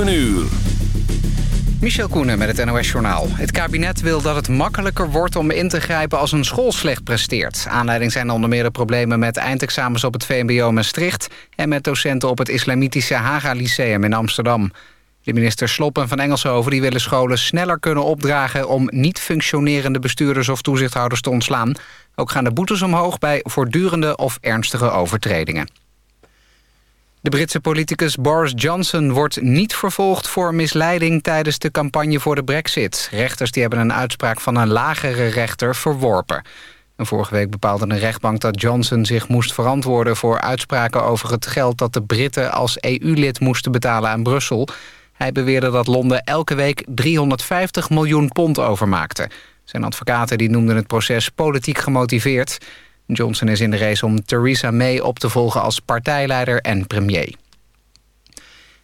7 uur. Michel Koenen met het NOS-journaal. Het kabinet wil dat het makkelijker wordt om in te grijpen als een school slecht presteert. Aanleiding zijn onder meer de problemen met eindexamens op het VMBO Maastricht... en met docenten op het Islamitische Haga Lyceum in Amsterdam. De minister Sloppen van Engelshoven die willen scholen sneller kunnen opdragen... om niet functionerende bestuurders of toezichthouders te ontslaan. Ook gaan de boetes omhoog bij voortdurende of ernstige overtredingen. De Britse politicus Boris Johnson wordt niet vervolgd voor misleiding tijdens de campagne voor de brexit. Rechters die hebben een uitspraak van een lagere rechter verworpen. En vorige week bepaalde een rechtbank dat Johnson zich moest verantwoorden voor uitspraken over het geld dat de Britten als EU-lid moesten betalen aan Brussel. Hij beweerde dat Londen elke week 350 miljoen pond overmaakte. Zijn advocaten die noemden het proces politiek gemotiveerd. Johnson is in de race om Theresa May op te volgen als partijleider en premier.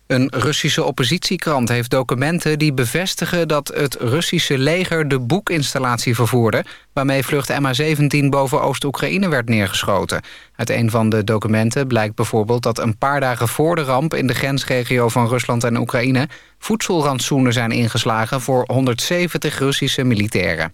Een Russische oppositiekrant heeft documenten die bevestigen dat het Russische leger de boekinstallatie vervoerde... waarmee vlucht MH17 boven Oost-Oekraïne werd neergeschoten. Uit een van de documenten blijkt bijvoorbeeld dat een paar dagen voor de ramp... in de grensregio van Rusland en Oekraïne voedselrantsoenen zijn ingeslagen... voor 170 Russische militairen.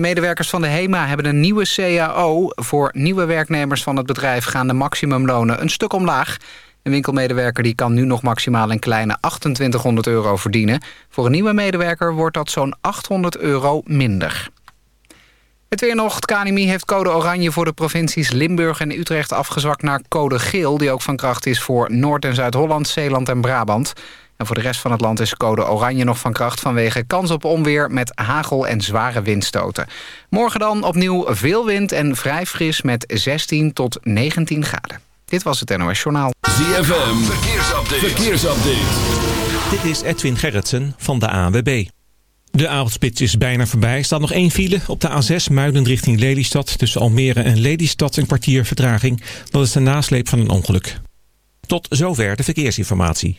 Medewerkers van de HEMA hebben een nieuwe CAO. Voor nieuwe werknemers van het bedrijf gaan de maximumlonen een stuk omlaag. Een winkelmedewerker die kan nu nog maximaal een kleine 2800 euro verdienen. Voor een nieuwe medewerker wordt dat zo'n 800 euro minder. Het weer nog. Het KNMI heeft code oranje voor de provincies Limburg en Utrecht afgezwakt naar code geel... die ook van kracht is voor Noord- en Zuid-Holland, Zeeland en Brabant. En voor de rest van het land is code oranje nog van kracht... vanwege kans op onweer met hagel en zware windstoten. Morgen dan opnieuw veel wind en vrij fris met 16 tot 19 graden. Dit was het NOS Journaal. ZFM, verkeersupdate. verkeersupdate. Dit is Edwin Gerritsen van de ANWB. De avondspits is bijna voorbij. Er staat nog één file op de A6 Muiden richting Lelystad. Tussen Almere en Lelystad een kwartier vertraging. Dat is de nasleep van een ongeluk. Tot zover de verkeersinformatie.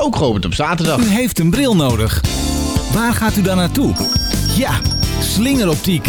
ook geopend op zaterdag. U heeft een bril nodig. Waar gaat u dan naartoe? Ja, slingeroptiek.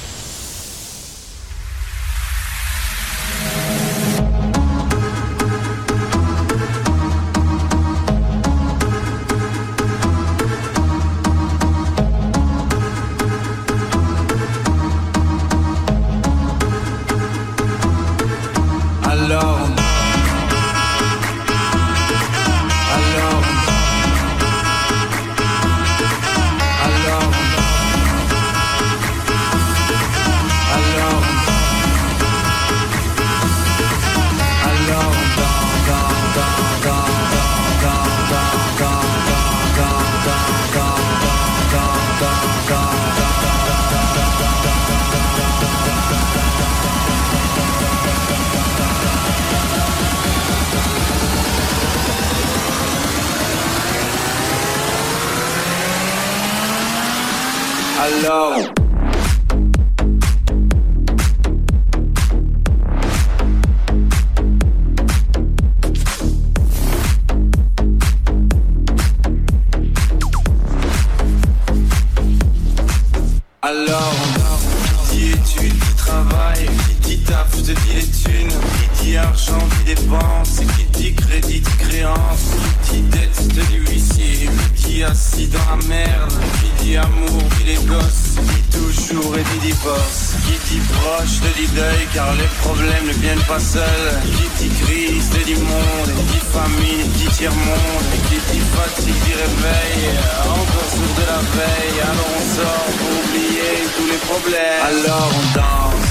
Les thunes, qui dit argent, qui dépense, qui dit crédit, dit créance, qui dit dette, te dis huissier, qui dit assis dans la merde, qui dit amour, dit les gosses, qui dit toujours et dit divorce, qui dit proche, te dit deuil, car les problèmes ne viennent pas seuls, qui dit crise, te dit monde, et dit famine, dit tiers-monde, qui dit fatigue, dit réveil, encore sourd de la veille, alors on sort pour oublier tous les problèmes, alors on danse.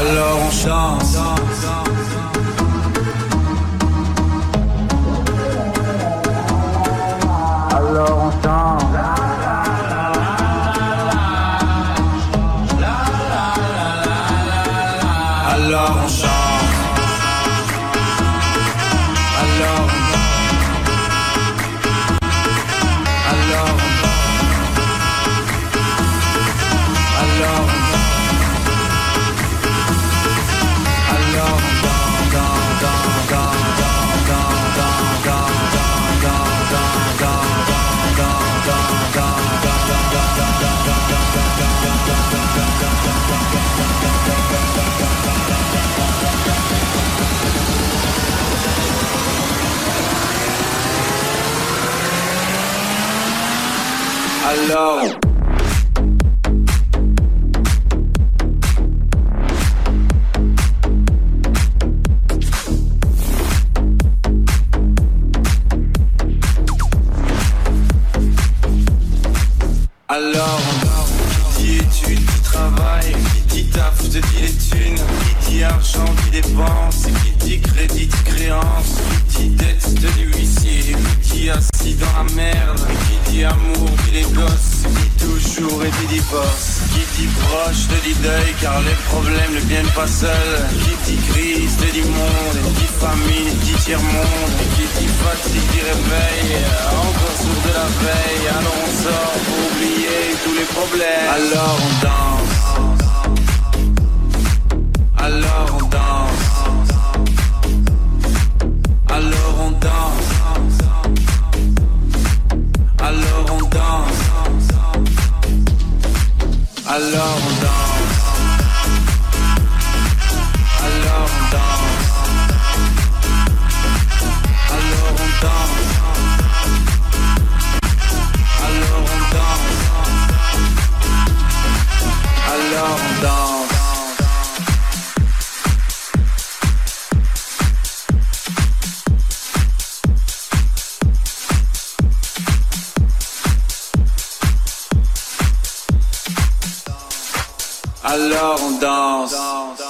Alors on chante. Alors on danse.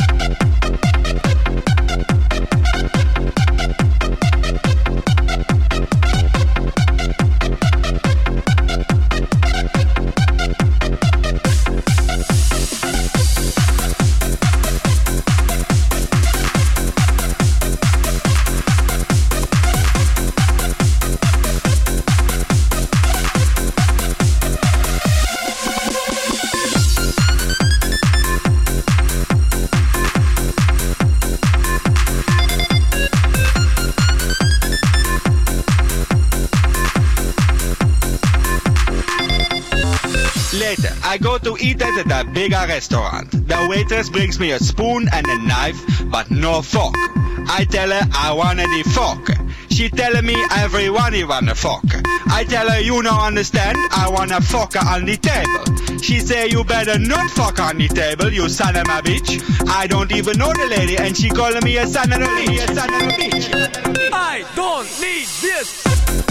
At bigger restaurant. The waitress brings me a spoon and a knife, but no fork. I tell her I wanna the fork. She telling me everyone you wanna fuck. I tell her you no understand, I wanna fuck her on the table. She say you better not fuck on the table, you son of a bitch. I don't even know the lady and she calling me a son of a bitch, a son of a bitch. I don't need this.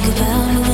think about.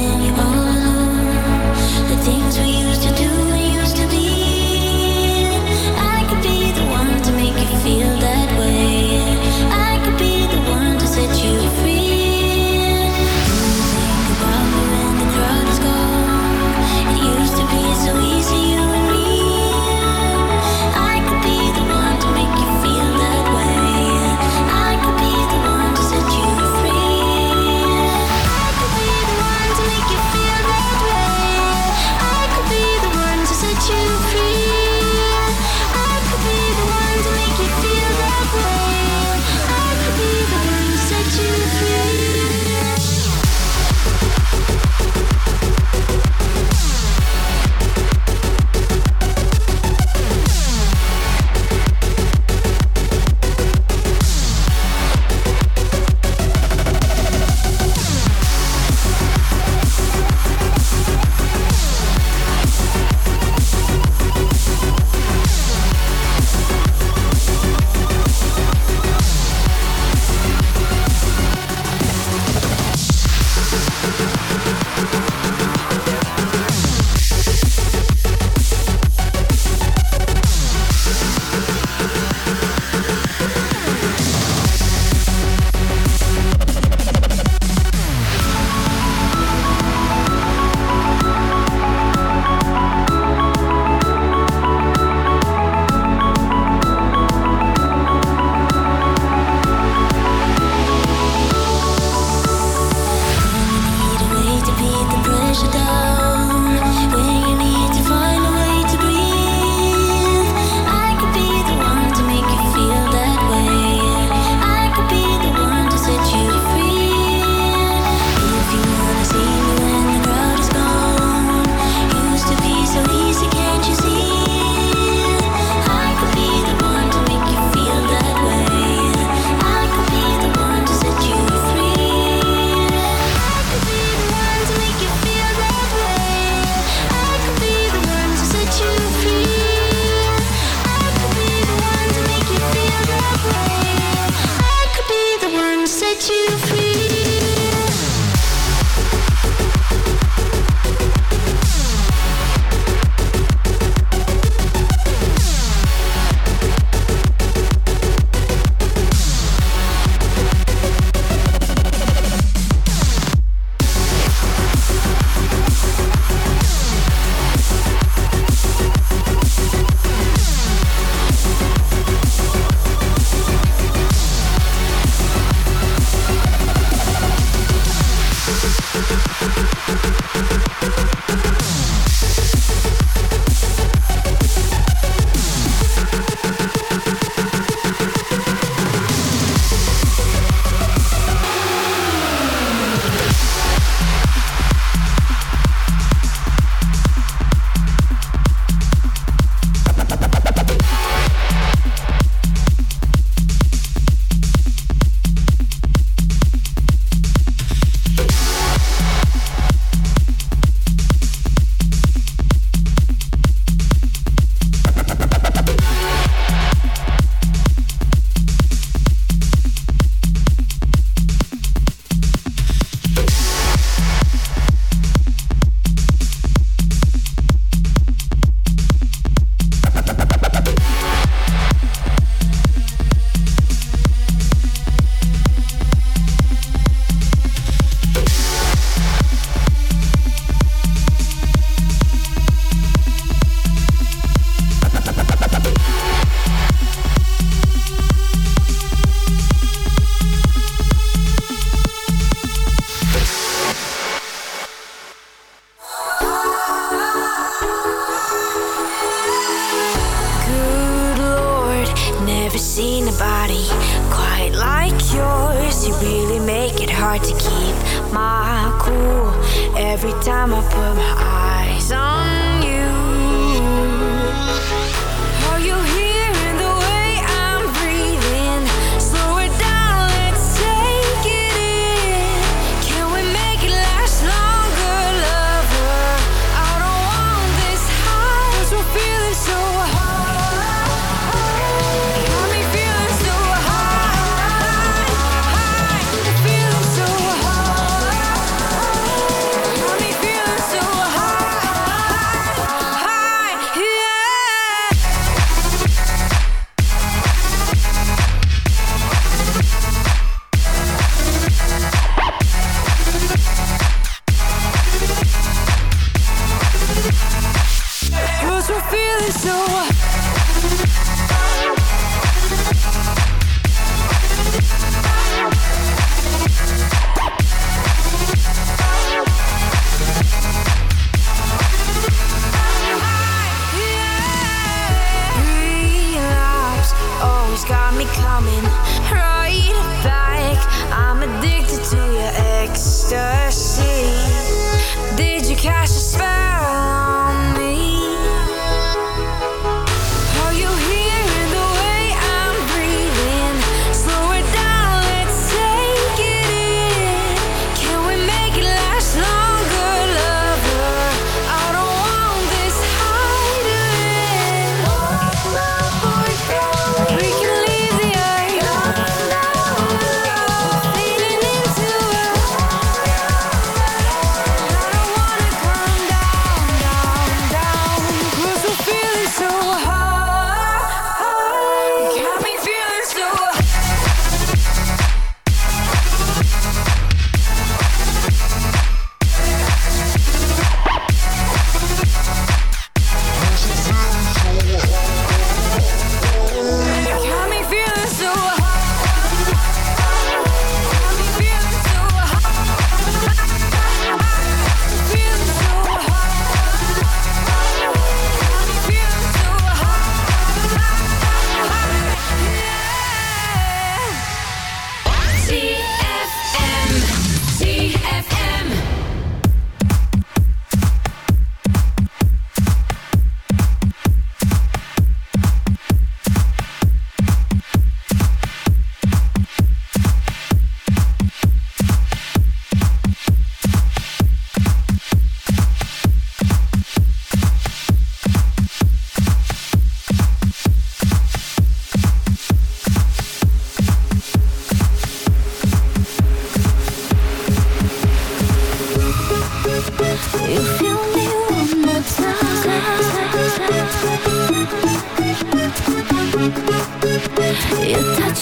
Coming right back. I'm addicted to your ecstasy.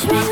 sweet.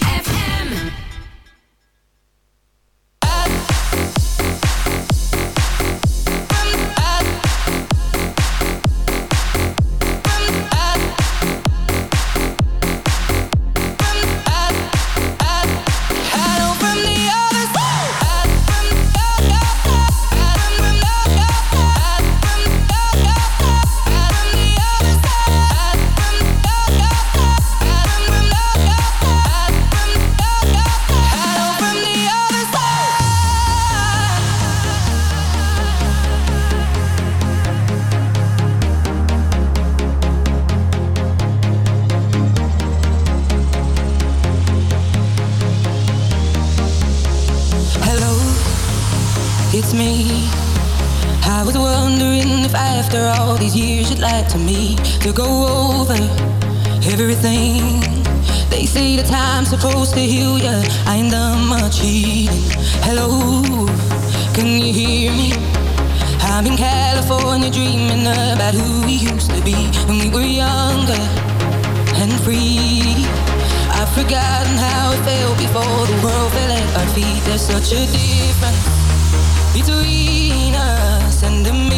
me. I was wondering if after all these years you'd like to me to go over everything. They say the time's supposed to heal ya. I ain't done much healing. Hello, can you hear me? I'm in California dreaming about who we used to be when we were younger and free. I've forgotten how it felt before the world fell at our feet. There's such a difference. between us and the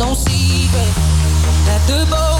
no secret that the boat